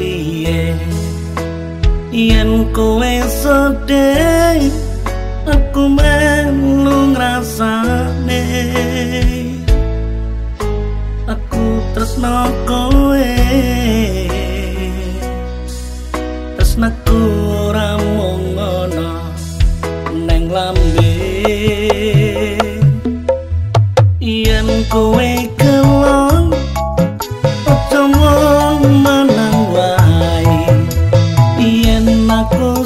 piye? Yen kowe sedih aku melu ngrasane. Aku tresno kowe tresnaku ora mung ngono neng lambe. Yen kowe Oh.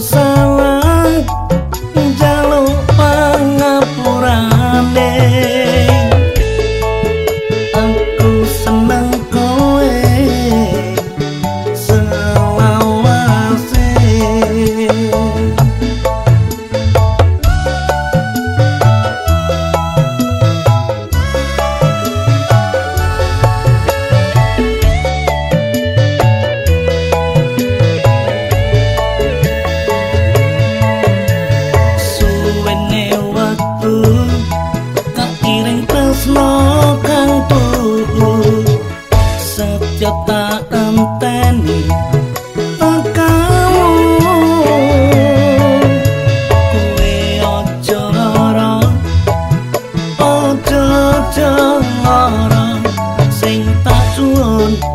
Bye.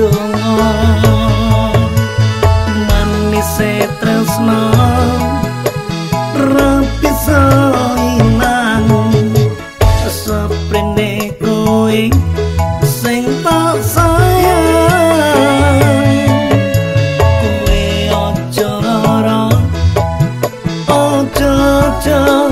donga manise e tresno rapi soinang sopene koe sing tak sayang. Koe ojo ora ojo ojo